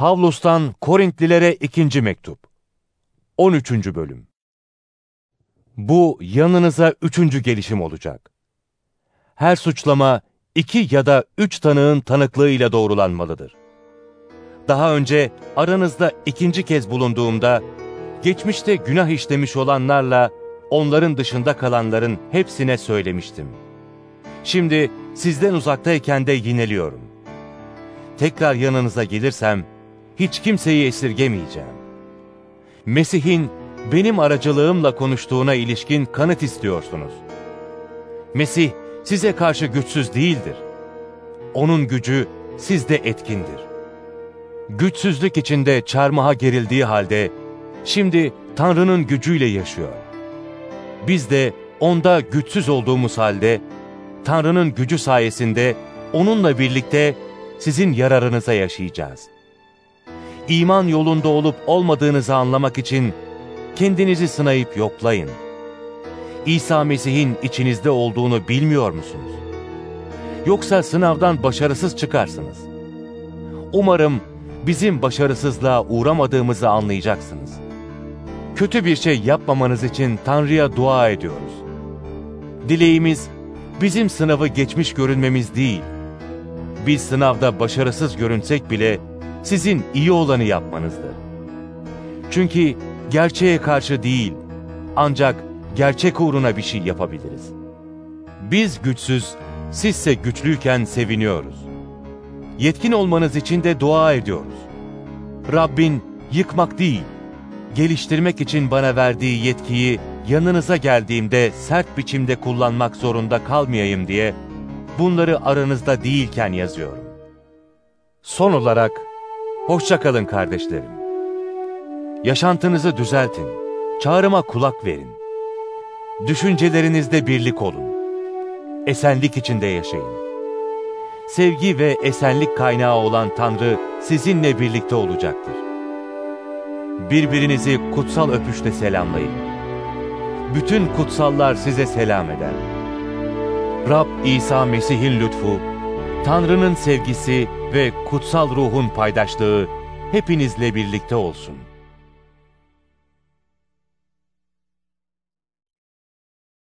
Pavlus'tan Korintlilere ikinci mektup. 13. bölüm. Bu yanınıza üçüncü gelişim olacak. Her suçlama iki ya da üç tanığın tanıklığıyla doğrulanmalıdır. Daha önce aranızda ikinci kez bulunduğumda, geçmişte günah işlemiş olanlarla onların dışında kalanların hepsine söylemiştim. Şimdi sizden uzaktayken de yineliyorum. Tekrar yanınıza gelirsem, hiç kimseyi esirgemeyeceğim. Mesih'in benim aracılığımla konuştuğuna ilişkin kanıt istiyorsunuz. Mesih size karşı güçsüz değildir. Onun gücü sizde etkindir. Güçsüzlük içinde çarmıha gerildiği halde şimdi Tanrı'nın gücüyle yaşıyor. Biz de onda güçsüz olduğumuz halde Tanrı'nın gücü sayesinde onunla birlikte sizin yararınıza yaşayacağız. İman yolunda olup olmadığınızı anlamak için kendinizi sınayıp yoklayın. İsa Mesih'in içinizde olduğunu bilmiyor musunuz? Yoksa sınavdan başarısız çıkarsınız. Umarım bizim başarısızlığa uğramadığımızı anlayacaksınız. Kötü bir şey yapmamanız için Tanrı'ya dua ediyoruz. Dileğimiz bizim sınavı geçmiş görünmemiz değil. Biz sınavda başarısız görünsek bile sizin iyi olanı yapmanızdır. Çünkü gerçeğe karşı değil, ancak gerçek uğruna bir şey yapabiliriz. Biz güçsüz, sizse güçlüyken seviniyoruz. Yetkin olmanız için de dua ediyoruz. Rabbin yıkmak değil, geliştirmek için bana verdiği yetkiyi yanınıza geldiğimde sert biçimde kullanmak zorunda kalmayayım diye bunları aranızda değilken yazıyorum. Son olarak hoşça kalın kardeşlerim. Yaşantınızı düzeltin, çağrıma kulak verin. Düşüncelerinizde birlik olun. Esenlik içinde yaşayın. Sevgi ve esenlik kaynağı olan Tanrı sizinle birlikte olacaktır. Birbirinizi kutsal öpüşle selamlayın. Bütün kutsallar size selam eder. Rab İsa Mesih'in lütfu, Tanrı'nın sevgisi ve kutsal ruhun paydaşlığı hepinizle birlikte olsun.